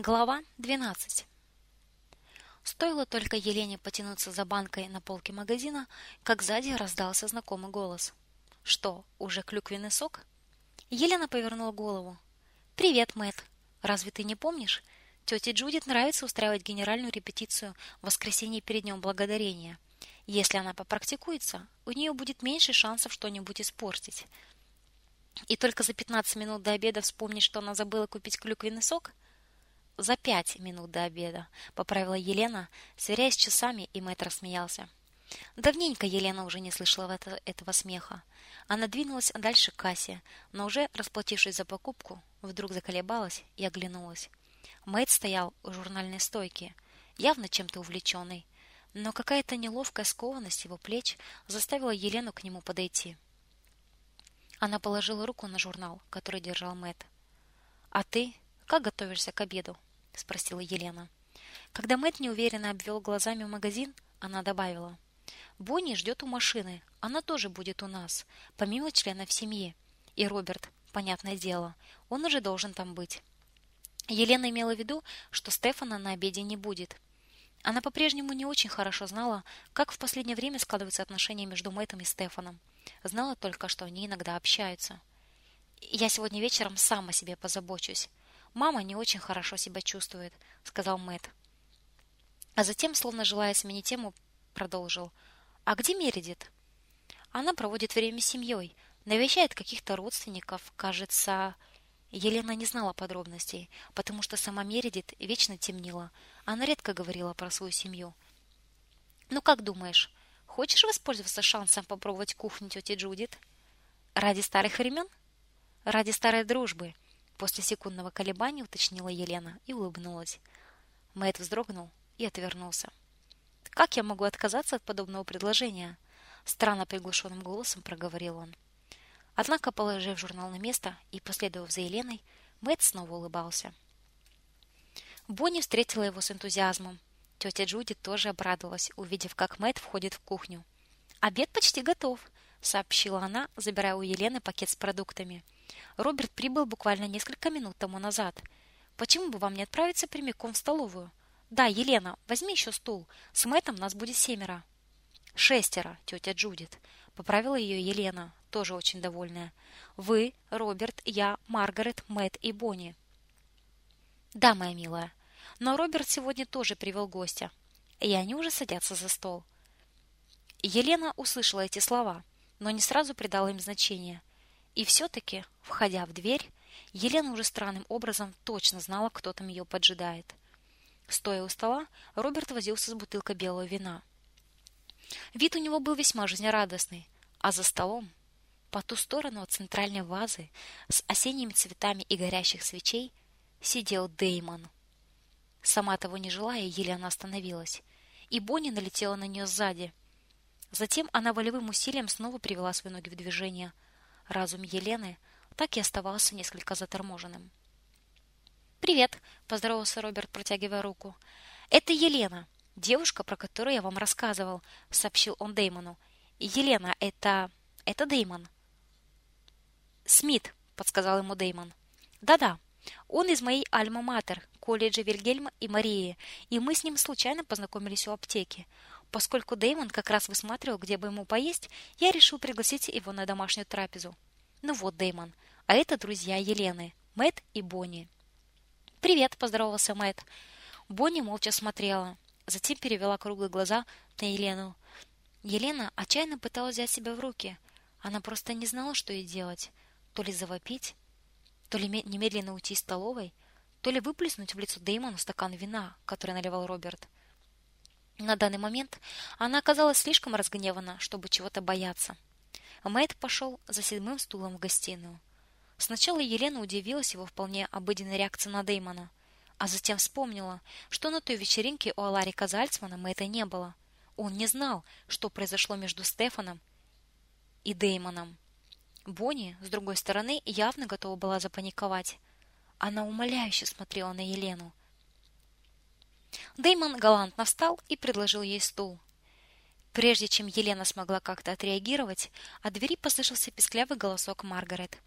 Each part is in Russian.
Глава 12. Стоило только Елене потянуться за банкой на полке магазина, как сзади раздался знакомый голос. Что, уже клюквенный сок? Елена повернула голову. Привет, Мэт. Разве ты не помнишь? Тете Джудит нравится устраивать генеральную репетицию в воскресенье перед днем благодарения. Если она попрактикуется, у нее будет меньше шансов что-нибудь испортить. И только за 15 минут до обеда вспомнить, что она забыла купить клюквенный сок – за пять минут до обеда, поправила Елена, сверяясь с часами, и Мэтт рассмеялся. Давненько Елена уже не слышала это, этого смеха. Она двинулась дальше к кассе, но уже расплатившись за покупку, вдруг заколебалась и оглянулась. Мэтт стоял у журнальной стойки, явно чем-то увлеченный, но какая-то неловкая скованность его плеч заставила Елену к нему подойти. Она положила руку на журнал, который держал Мэтт. «А ты как готовишься к обеду?» Спросила Елена. Когда Мэт неуверенно обвел глазами магазин, она добавила: "Бонни ждет у машины. Она тоже будет у нас, помимо членов семьи. И Роберт, понятное дело, он уже должен там быть". Елена имела в виду, что Стефана на обеде не будет. Она по-прежнему не очень хорошо знала, как в последнее время складываются отношения между Мэтом и Стефаном. Знала только, что они иногда общаются. Я сегодня вечером сам о себе позабочусь. Мама не очень хорошо себя чувствует, сказал Мэт. А затем, словно желая сменить тему, продолжил: "А где Мередит?" Она проводит время с семьей, навещает каких-то родственников, кажется, Елена не знала подробностей, потому что сама Мередит вечно темнила. Она редко говорила про свою семью. Ну как думаешь, хочешь воспользоваться шансом попробовать кухню тети Джудит? Ради старых времен? Ради старой дружбы. После секундного колебания уточнила Елена и улыбнулась. Мэт вздрогнул и отвернулся. Как я могу отказаться от подобного предложения? странно приглушенным голосом проговорил он. Однако, положив журнал на место и последовав за Еленой, Мэт снова улыбался. Бонни встретила его с энтузиазмом. Тетя Джуди тоже обрадовалась, увидев, как Мэт входит в кухню. Обед почти готов, сообщила она, забирая у Елены пакет с продуктами. Роберт прибыл буквально несколько минут тому назад. Почему бы вам не отправиться прямиком в столовую? Да, Елена, возьми еще стул. С Мэтом нас будет семеро. Шестеро, тетя Джудит. Поправила ее Елена, тоже очень довольная. Вы, Роберт, я, Маргарет, Мэт и Бонни. Да, моя милая. Но Роберт сегодня тоже привел гостя. И они уже садятся за стол. Елена услышала эти слова, но не сразу придала им значения. И все-таки, входя в дверь, Елена уже странным образом точно знала, кто там ее поджидает. Стоя у стола, Роберт возился с бутылкой белого вина. Вид у него был весьма жизнерадостный, а за столом, по ту сторону от центральной вазы с осенними цветами и горящих свечей, сидел Деймон. Сама того не желая, Елена остановилась, и Бонни налетела на нее сзади. Затем она волевым усилием снова привела свои ноги в движение – Разум Елены так и оставался несколько заторможенным. «Привет!» – поздоровался Роберт, протягивая руку. «Это Елена, девушка, про которую я вам рассказывал», – сообщил он Деймону. «Елена, это... это Деймон». «Смит», – подсказал ему Деймон. «Да-да, он из моей альма-матер, колледжа Вильгельма и Марии, и мы с ним случайно познакомились у аптеки. Поскольку Дэймон как раз высматривал, где бы ему поесть, я решил пригласить его на домашнюю трапезу. Ну вот, Дэймон, а это друзья Елены, Мэт и Бонни. Привет, поздоровался Мэт. Бонни молча смотрела, затем перевела круглые глаза на Елену. Елена отчаянно пыталась взять себя в руки. Она просто не знала, что ей делать: то ли завопить, то ли немедленно уйти из столовой, то ли выплеснуть в лицо Дэймону стакан вина, который наливал Роберт. На данный момент она оказалась слишком разгневана, чтобы чего-то бояться. Мэйд пошел за седьмым стулом в гостиную. Сначала Елена удивилась его вполне обыденной реакции на Деймона, а затем вспомнила, что на той вечеринке у Аларика Зальцмана Мэйта не было. Он не знал, что произошло между Стефаном и Деймоном. Бонни, с другой стороны, явно готова была запаниковать. Она умоляюще смотрела на Елену, Деймон галантно встал и предложил ей стул. Прежде чем Елена смогла как-то отреагировать, от двери послышался писклявый голосок Маргарет.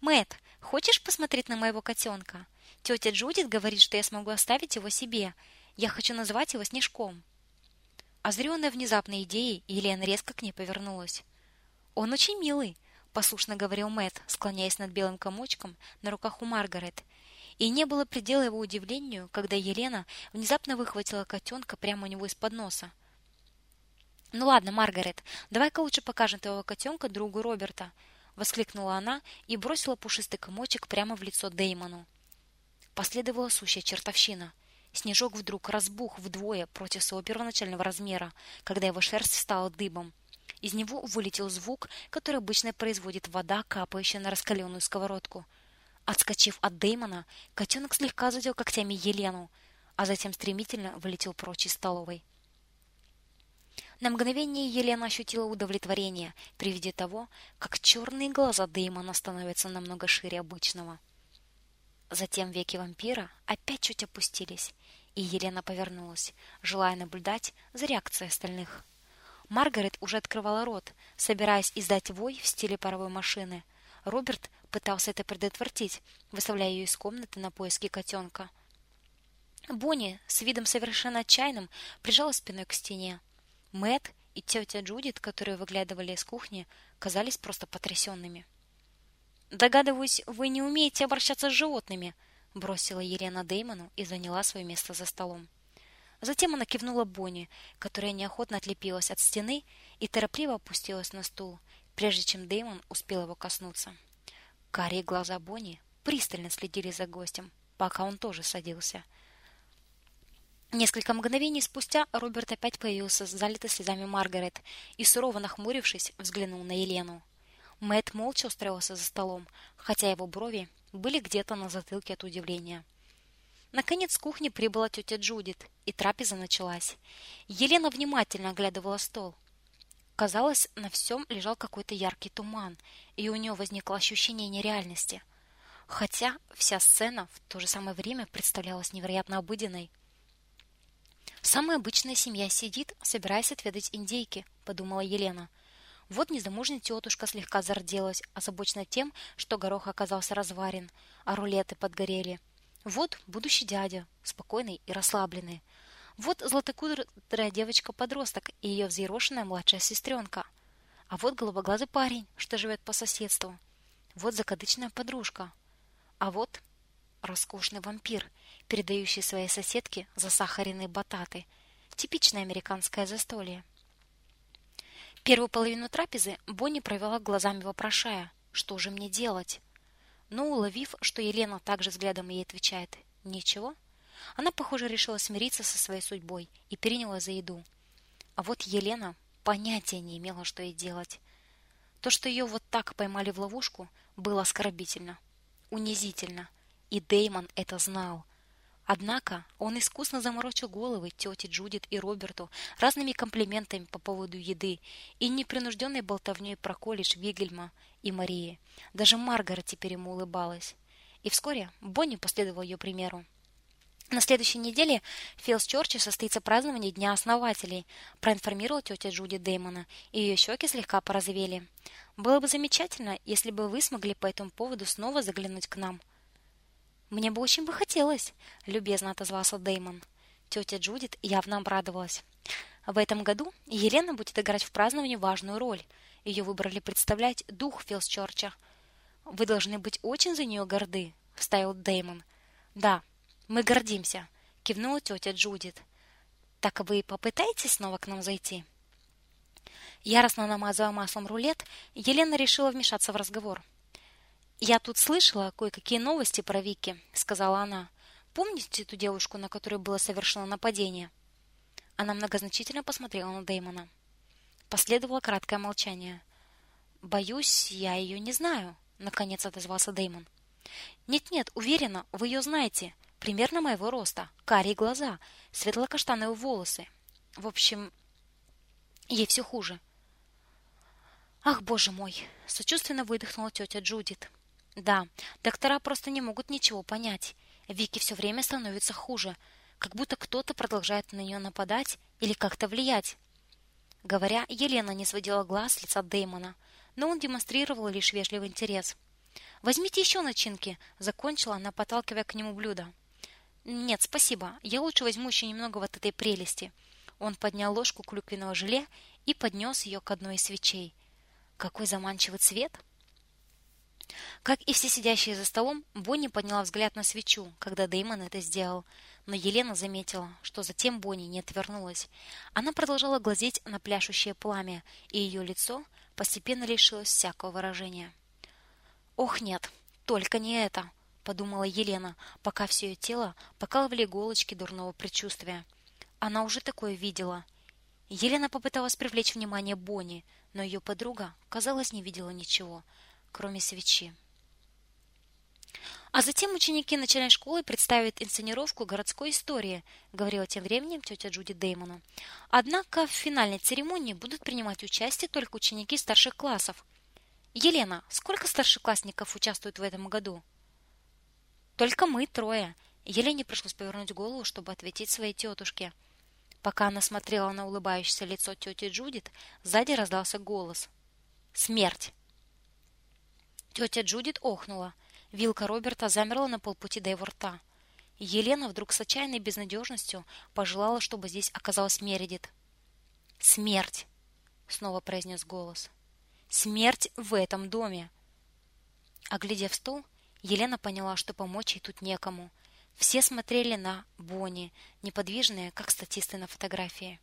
Мэт, хочешь посмотреть на моего котенка? Тетя Джудит говорит, что я смогу оставить его себе. Я хочу назвать его Снежком. Озренная внезапной идеей, Елена резко к ней повернулась. Он очень милый, послушно говорил Мэт, склоняясь над белым комочком на руках у Маргарет. И не было предела его удивлению, когда Елена внезапно выхватила котенка прямо у него из-под носа. Ну ладно, Маргарет, давай-ка лучше покажем твоего котенка другу Роберта, воскликнула она и бросила пушистый комочек прямо в лицо Деймону. Последовала сущая чертовщина. Снежок вдруг разбух вдвое против своего первоначального размера, когда его шерсть стала дыбом. Из него вылетел звук, который обычно производит вода, капающая на раскаленную сковородку. Отскочив от Деймона, котенок слегка задел когтями Елену, а затем стремительно вылетел прочь из столовой. На мгновение Елена ощутила удовлетворение при виде того, как черные глаза Деймона становятся намного шире обычного. Затем веки вампира опять чуть опустились, и Елена повернулась, желая наблюдать за реакцией остальных. Маргарет уже открывала рот, собираясь издать вой в стиле паровой машины. Роберт пытался это предотвратить, выставляя ее из комнаты на поиски котенка. Бонни с видом совершенно отчаянным прижала спиной к стене. Мэт и тетя Джудит, которые выглядывали из кухни, казались просто потрясенными. Догадываюсь, вы не умеете обращаться с животными, бросила Елена Деймону и заняла свое место за столом. Затем она кивнула Бонни, которая неохотно отлепилась от стены и торопливо опустилась на стул, прежде чем Деймон успел его коснуться. Карие глаза Бонни пристально следили за гостем, пока он тоже садился. Несколько мгновений спустя Роберт опять появился с залитой слезами Маргарет и сурово нахмурившись, взглянул на Елену. Мэт молча устроился за столом, хотя его брови были где-то на затылке от удивления. Наконец с кухни прибыла тетя Джудит, и трапеза началась. Елена внимательно оглядывала стол. Казалось, на всем лежал какой-то яркий туман, и у нее возникло ощущение нереальности. Хотя вся сцена в то же самое время представлялась невероятно обыденной. Самая обычная семья сидит, собираясь отведать индейки, подумала Елена. Вот незамужняя тетушка слегка зарделась, озабоченная тем, что горох оказался разварен, а рулеты подгорели. Вот будущий дядя, спокойный и расслабленный. Вот златокудрая девочка-подросток и ее взъерошенная младшая сестренка. А вот голубоглазый парень, что живет по соседству. Вот закадычная подружка. А вот роскошный вампир, передающий своей соседке засахаренные бататы. Типичное американское застолье. Первую половину трапезы Бонни провела глазами вопрошая, что же мне делать. Но уловив, что Елена также взглядом ей отвечает «Ничего», она, похоже, решила смириться со своей судьбой и приняла за еду. А вот Елена понятия не имела, что ей делать. То, что ее вот так поймали в ловушку, было оскорбительно, унизительно, и Деймон это знал. Однако он искусно заморочил головы тете Джудит и Роберту разными комплиментами по поводу еды и непринужденной болтовней про колледж Вигельма и Марии. Даже Маргарет теперь ему улыбалась. И вскоре Бонни последовал ее примеру. На следующей неделе в Филс-Чорче состоится празднование Дня основателей, проинформировала тетя Джуди Дэймона, и ее щеки слегка порозовели. Было бы замечательно, если бы вы смогли по этому поводу снова заглянуть к нам. Мне бы очень бы хотелось, любезно отозвался Дэймон. Тетя Джудит явно обрадовалась. В этом году Елена будет играть в праздновании важную роль. Ее выбрали представлять дух Филс-Чорча. Вы должны быть очень за нее горды, вставил Дэймон. Да, мы гордимся, кивнула тетя Джудит. Так вы попытаетесь снова к нам зайти? Яростно намазывая маслом рулет, Елена решила вмешаться в разговор. Я тут слышала кое-какие новости про Вики, сказала она. Помните ту девушку, на которую было совершено нападение? Она многозначительно посмотрела на Дэймона. Последовало краткое молчание. Боюсь, я ее не знаю, наконец отозвался Дэймон. Нет-нет, уверена, вы ее знаете. Примерно моего роста, карие глаза, светло-каштановые волосы. В общем, ей все хуже. Ах, боже мой, сочувственно выдохнула тетя Джудит. Да, доктора просто не могут ничего понять. Вики все время становится хуже как будто кто-то продолжает на нее нападать или как-то влиять. Говоря, Елена не сводила глаз с лица Дэймона, но он демонстрировал лишь вежливый интерес. Возьмите еще начинки, закончила она, подталкивая к нему блюдо. Нет, спасибо. Я лучше возьму еще немного вот этой прелести. Он поднял ложку клюквенного желе и поднес ее к одной из свечей. Какой заманчивый цвет! Как и все сидящие за столом, Бонни подняла взгляд на свечу, когда Дэймон это сделал. Но Елена заметила, что затем Бонни не отвернулась. Она продолжала глазеть на пляшущее пламя, и ее лицо постепенно лишилось всякого выражения. «Ох, нет, только не это!» — подумала Елена, пока все ее тело покалывали иголочки дурного предчувствия. Она уже такое видела. Елена попыталась привлечь внимание Бонни, но ее подруга, казалось, не видела ничего — кроме свечи. А затем ученики начальной школы представят инсценировку городской истории, говорила тем временем тетя Джуди Деймону. Однако в финальной церемонии будут принимать участие только ученики старших классов. Елена, сколько старшеклассников участвует в этом году? Только мы трое. Елене пришлось повернуть голову, чтобы ответить своей тетушке. Пока она смотрела на улыбающееся лицо тети Джудит, сзади раздался голос. Смерть. Тетя Джудит охнула. Вилка Роберта замерла на полпути до его рта. Елена вдруг с отчаянной безнадежностью пожелала, чтобы здесь оказалась Мередит. «Смерть!» — снова произнес голос. «Смерть в этом доме!» Оглядев стол, Елена поняла, что помочь ей тут некому. Все смотрели на Бонни, неподвижные, как статисты на фотографии.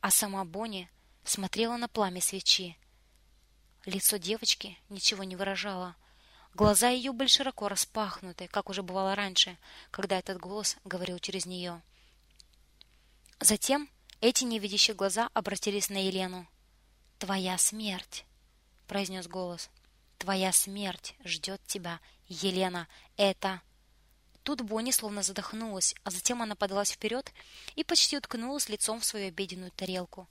А сама Бонни смотрела на пламя свечи, Лицо девочки ничего не выражало. Глаза ее были широко распахнуты, как уже бывало раньше, когда этот голос говорил через нее. Затем эти невидящие глаза обратились на Елену. «Твоя смерть!» — произнес голос. «Твоя смерть ждет тебя, Елена! Это...» Тут Бонни словно задохнулась, а затем она подалась вперед и почти уткнулась лицом в свою обеденную тарелку.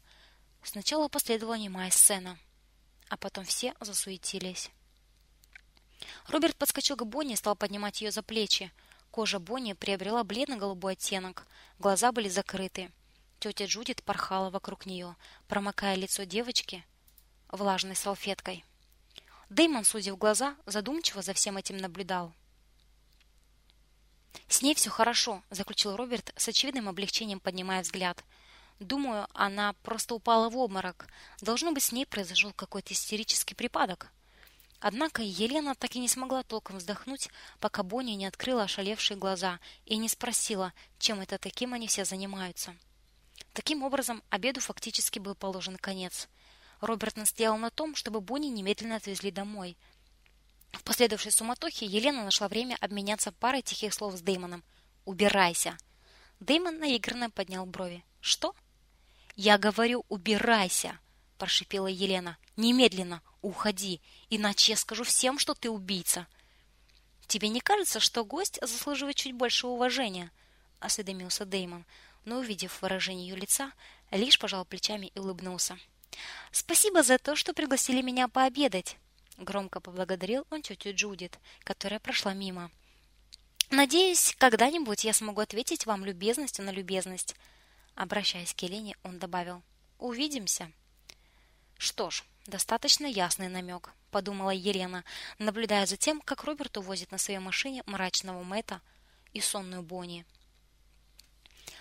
Сначала последовала немая сцена — а потом все засуетились. Роберт подскочил к Бонни и стал поднимать ее за плечи. Кожа Бонни приобрела бледно-голубой оттенок, глаза были закрыты. Тетя Джудит порхала вокруг нее, промокая лицо девочки влажной салфеткой. Дэймон, судя в глаза, задумчиво за всем этим наблюдал. «С ней все хорошо», — заключил Роберт с очевидным облегчением, поднимая взгляд — Думаю, она просто упала в обморок. Должно быть, с ней произошел какой-то истерический припадок. Однако Елена так и не смогла толком вздохнуть, пока Бонни не открыла ошалевшие глаза и не спросила, чем это таким они все занимаются. Таким образом, обеду фактически был положен конец. Роберт настоял на том, чтобы Бонни немедленно отвезли домой. В последующей суматохе Елена нашла время обменяться парой тихих слов с Дэймоном. «Убирайся!» Дэймон наигранно поднял брови. «Что?» Я говорю, убирайся, прошипела Елена. Немедленно уходи, иначе я скажу всем, что ты убийца. Тебе не кажется, что гость заслуживает чуть больше уважения? осведомился Дэймон, но увидев выражение ее лица, лишь пожал плечами и улыбнулся. Спасибо за то, что пригласили меня пообедать, громко поблагодарил он тетю Джудит, которая прошла мимо. Надеюсь, когда-нибудь я смогу ответить вам любезностью на любезность. Обращаясь к Елене, он добавил: "Увидимся". Что ж, достаточно ясный намек», — подумала Елена, наблюдая за тем, как Роберт увозит на своей машине мрачного Мэта и сонную Бонни.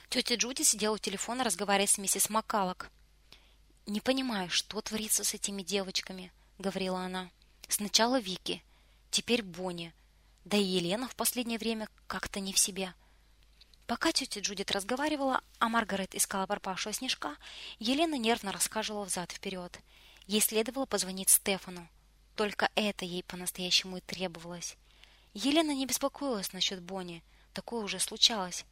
Тетя Джуди сидела у телефона, разговаривая с миссис Маккалок. «Не понимаю, что творится с этими девочками», — говорила она. «Сначала Вики, теперь Бонни, да и Елена в последнее время как-то не в себе. Пока тетя Джудит разговаривала, а Маргарет искала пропавшего снежка, Елена нервно рассказывала взад-вперед. Ей следовало позвонить Стефану. Только это ей по-настоящему и требовалось. Елена не беспокоилась насчет Бонни, такое уже случалось.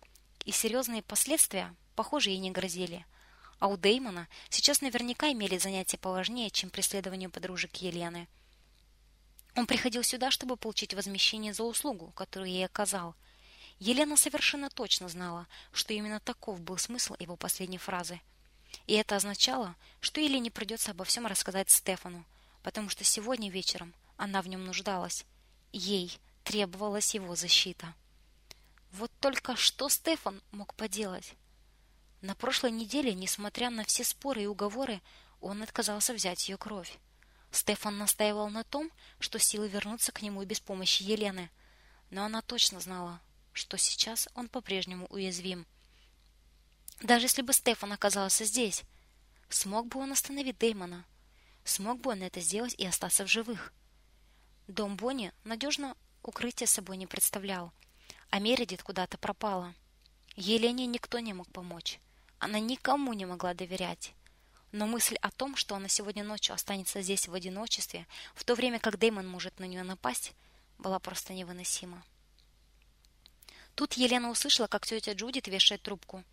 И серьезные последствия, похоже, ей не грозили. А у Деймона сейчас наверняка имели занятия поважнее, чем преследование подружек Елены. Он приходил сюда, чтобы получить возмещение за услугу, которую ей оказал – Елена совершенно точно знала, что именно таков был смысл его последней фразы. И это означало, что Елене придется обо всем рассказать Стефану, потому что сегодня вечером она в нем нуждалась. Ей требовалась его защита. Вот только что Стефан мог поделать? На прошлой неделе, несмотря на все споры и уговоры, он отказался взять ее кровь. Стефан настаивал на том, что силы вернутся к нему без помощи Елены, но она точно знала, что сейчас он по-прежнему уязвим. Даже если бы Стефан оказался здесь, смог бы он остановить Дэймона? Смог бы он это сделать и остаться в живых? Дом Бонни надежно укрытие собой не представлял, а Мередит куда-то пропала. Елене никто не мог помочь. Она никому не могла доверять. Но мысль о том, что она сегодня ночью останется здесь в одиночестве, в то время как Дэймон может на нее напасть, была просто невыносима. Тут Елена услышала, как тетя Джудит вешает трубку.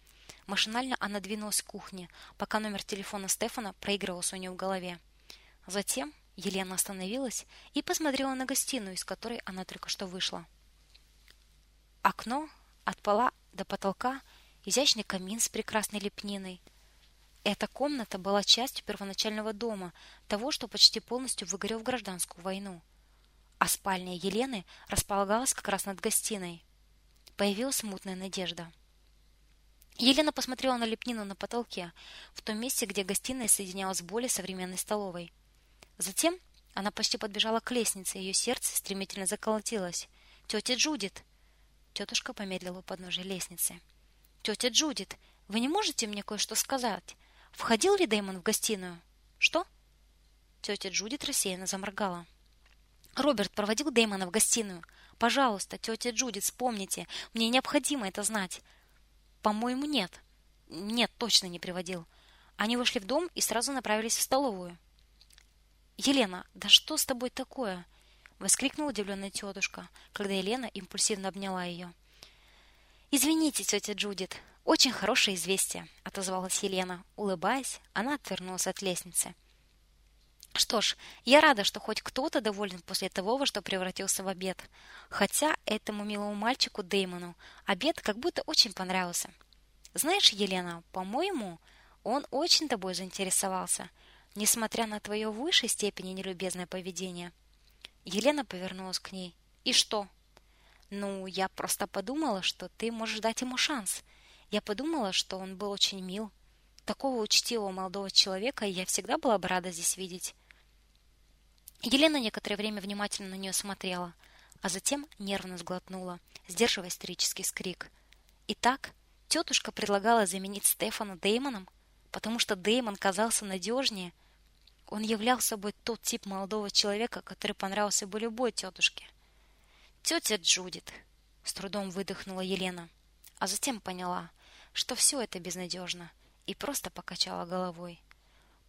Машинально она двинулась к кухне, пока номер телефона Стефана проигрывался у нее в голове. Затем Елена остановилась и посмотрела на гостиную, из которой она только что вышла. Окно от пола до потолка, изящный камин с прекрасной лепниной – эта комната была частью первоначального дома, того, что почти полностью выгорел в гражданскую войну. А спальня Елены располагалась как раз над гостиной. Появилась смутная надежда. Елена посмотрела на лепнину на потолке, в том месте, где гостиная соединялась с более современной столовой. Затем она почти подбежала к лестнице, ее сердце стремительно заколотилось. «Тетя Джудит!» Тетушка помедлила у подножия лестницы. «Тетя Джудит, вы не можете мне кое-что сказать? Входил ли Дэймон в гостиную? Что? Тетя Джудит рассеянно заморгала. Роберт проводил Дэймона в гостиную. Пожалуйста, тетя Джудит, вспомните, мне необходимо это знать. По-моему, нет. Нет, точно не приводил. Они вышли в дом и сразу направились в столовую. Елена, да что с тобой такое? воскликнула удивленная тетушка, когда Елена импульсивно обняла ее. Извините, тетя Джудит, очень хорошее известие, отозвалась Елена, улыбаясь, она отвернулась от лестницы. Что ж, я рада, что хоть кто-то доволен после того, во что превратился в обед. Хотя этому милому мальчику Дэймону обед как будто очень понравился. Знаешь, Елена, по-моему, он очень тобой заинтересовался, несмотря на твое в высшей степени нелюбезное поведение. Елена повернулась к ней. И что? Ну, я просто подумала, что ты можешь дать ему шанс. Я подумала, что он был очень мил. Такого учтивого молодого человека я всегда была бы рада здесь видеть. Елена некоторое время внимательно на нее смотрела, а затем нервно сглотнула, сдерживая истерический скрик. Итак, тетушка предлагала заменить Стефана Деймоном, потому что Деймон казался надежнее. Он являл собой тот тип молодого человека, который понравился бы любой тетушке. «Тетя Джудит!» — с трудом выдохнула Елена, а затем поняла, что все это безнадежно, и просто покачала головой,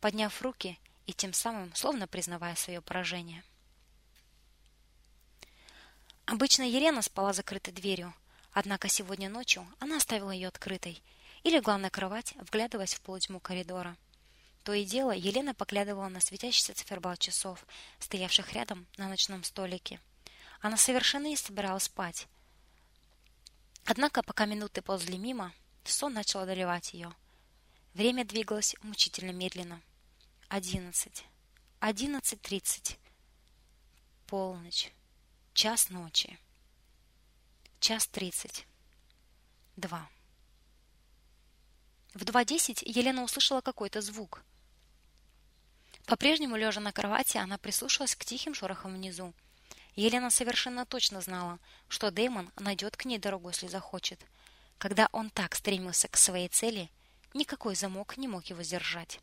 подняв руки и тем самым словно признавая свое поражение. Обычно Елена спала закрытой дверью, однако сегодня ночью она оставила ее открытой и легла на кровать, вглядываясь в полутьму коридора. То и дело Елена поглядывала на светящийся циферблат часов, стоявших рядом на ночном столике. Она совершенно не собиралась спать. Однако, пока минуты ползли мимо, Сон начал одолевать ее. Время двигалось мучительно медленно. Одиннадцать. Одиннадцать тридцать. Полночь. Час ночи. Час тридцать. Два. В два десять Елена услышала какой-то звук. По-прежнему лежа на кровати, она прислушалась к тихим шорохам внизу. Елена совершенно точно знала, что Дэймон найдет к ней дорогу, если захочет – когда он так стремился к своей цели, никакой замок не мог его сдержать.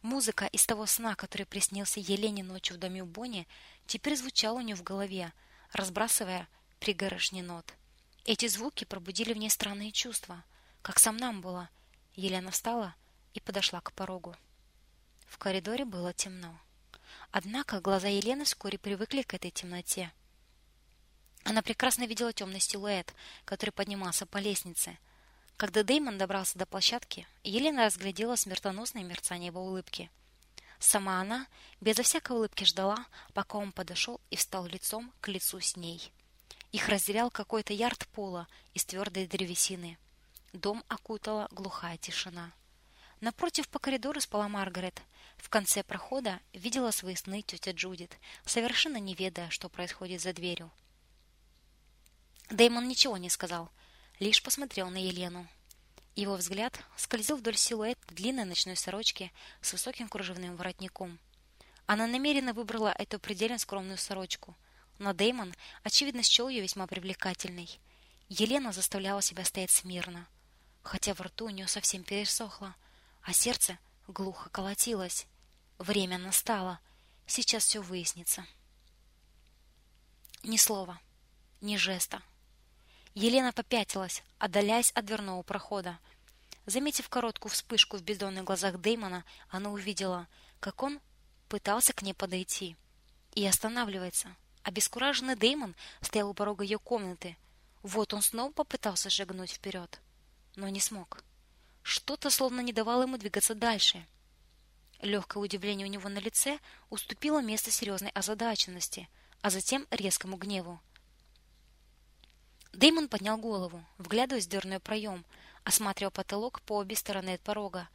Музыка из того сна, который приснился Елене ночью в доме у Бони, теперь звучала у нее в голове, разбрасывая пригоршни нот. Эти звуки пробудили в ней странные чувства, как сам нам было. Елена встала и подошла к порогу. В коридоре было темно. Однако глаза Елены вскоре привыкли к этой темноте. Она прекрасно видела темный силуэт, который поднимался по лестнице. Когда Дэймон добрался до площадки, Елена разглядела смертоносное мерцание его улыбки. Сама она безо всякой улыбки ждала, пока он подошел и встал лицом к лицу с ней. Их разделял какой-то ярд пола из твердой древесины. Дом окутала глухая тишина. Напротив по коридору спала Маргарет. В конце прохода видела свои сны тетя Джудит, совершенно не ведая, что происходит за дверью. Дэймон ничего не сказал, лишь посмотрел на Елену. Его взгляд скользил вдоль силуэта длинной ночной сорочки с высоким кружевным воротником. Она намеренно выбрала эту предельно скромную сорочку, но Дэймон, очевидно, счел ее весьма привлекательной. Елена заставляла себя стоять смирно, хотя во рту у нее совсем пересохло, а сердце глухо колотилось. Время настало. Сейчас все выяснится. Ни слова, ни жеста. Елена попятилась, отдаляясь от дверного прохода. Заметив короткую вспышку в бездонных глазах Дэймона, она увидела, как он пытался к ней подойти. И останавливается. Обескураженный Дэймон стоял у порога ее комнаты. Вот он снова попытался шагнуть вперед, но не смог. Что-то словно не давало ему двигаться дальше. Легкое удивление у него на лице уступило место серьезной озадаченности, а затем резкому гневу. Дэймон поднял голову, вглядываясь в дверной проем, осматривал потолок по обе стороны от порога,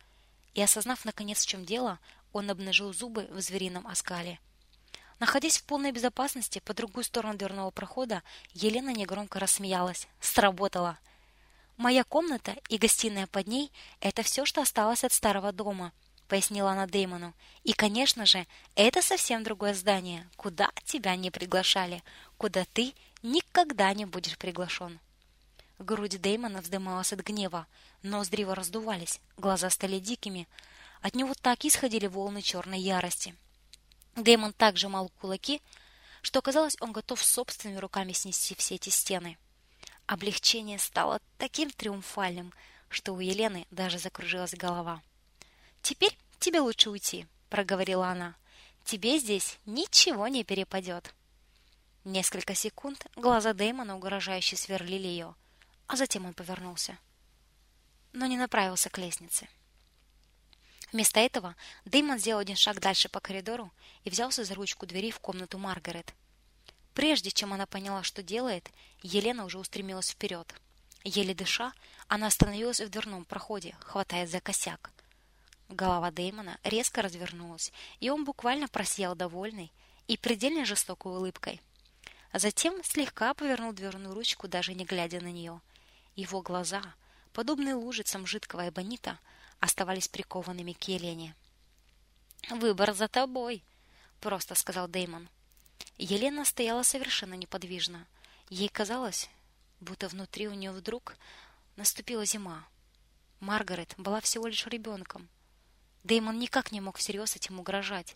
и, осознав наконец, в чем дело, он обнажил зубы в зверином оскале. Находясь в полной безопасности по другую сторону дверного прохода, Елена негромко рассмеялась. Сработало. Моя комната и гостиная под ней это все, что осталось от старого дома, пояснила она Дэймону. И, конечно же, это совсем другое здание, куда тебя не приглашали, куда ты никогда не будешь приглашен. Грудь Дэймона вздымалась от гнева, ноздри его раздувались, глаза стали дикими, от него так исходили волны черной ярости. Дэймон так сжимал кулаки, что казалось, он готов собственными руками снести все эти стены. Облегчение стало таким триумфальным, что у Елены даже закружилась голова. «Теперь тебе лучше уйти», — проговорила она. «Тебе здесь ничего не перепадет». Несколько секунд глаза Дэймона угрожающе сверлили ее, а затем он повернулся, но не направился к лестнице. Вместо этого Дэймон сделал один шаг дальше по коридору и взялся за ручку двери в комнату Маргарет. Прежде чем она поняла, что делает, Елена уже устремилась вперед. Еле дыша, она остановилась в дверном проходе, хватаясь за косяк. Голова Дэймона резко развернулась, и он буквально просиял довольный и предельно жестокой улыбкой. Затем слегка повернул дверную ручку, даже не глядя на нее. Его глаза, подобные лужицам жидкого эбонита, оставались прикованными к Елене. Выбор за тобой, просто сказал Дэймон. Елена стояла совершенно неподвижно. Ей казалось, будто внутри у нее вдруг наступила зима. Маргарет была всего лишь ребенком. Дэймон никак не мог всерьез этим угрожать.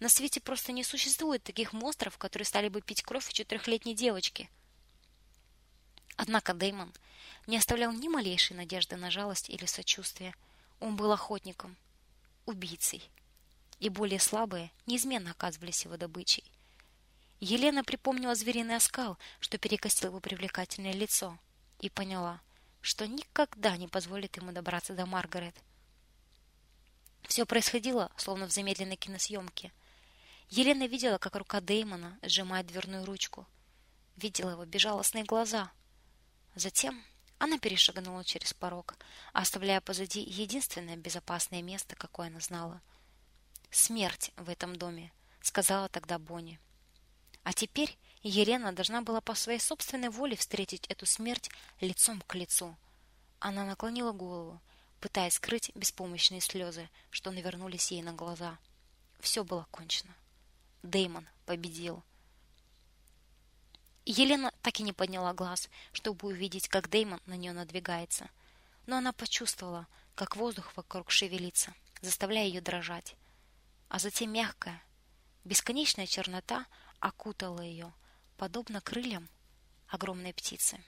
На свете просто не существует таких монстров, которые стали бы пить кровь у четырехлетней девочки. Однако Дэймон не оставлял ни малейшей надежды на жалость или сочувствие. Он был охотником, убийцей, и более слабые неизменно оказывались его добычей. Елена припомнила звериный оскал, что перекосил его привлекательное лицо, и поняла, что никогда не позволит ему добраться до Маргарет. Все происходило, словно в замедленной киносъемке. Елена видела, как рука Дэймона сжимает дверную ручку. Видела его безжалостные глаза. Затем она перешагнула через порог, оставляя позади единственное безопасное место, какое она знала. Смерть в этом доме, сказала тогда Бонни. А теперь Елена должна была по своей собственной воле встретить эту смерть лицом к лицу. Она наклонила голову, пытаясь скрыть беспомощные слезы, что навернулись ей на глаза. Все было кончено. Дэймон победил. Елена так и не подняла глаз, чтобы увидеть, как Дэймон на нее надвигается. Но она почувствовала, как воздух вокруг шевелится, заставляя ее дрожать. А затем мягкая, бесконечная чернота окутала ее, подобно крыльям огромной птицы.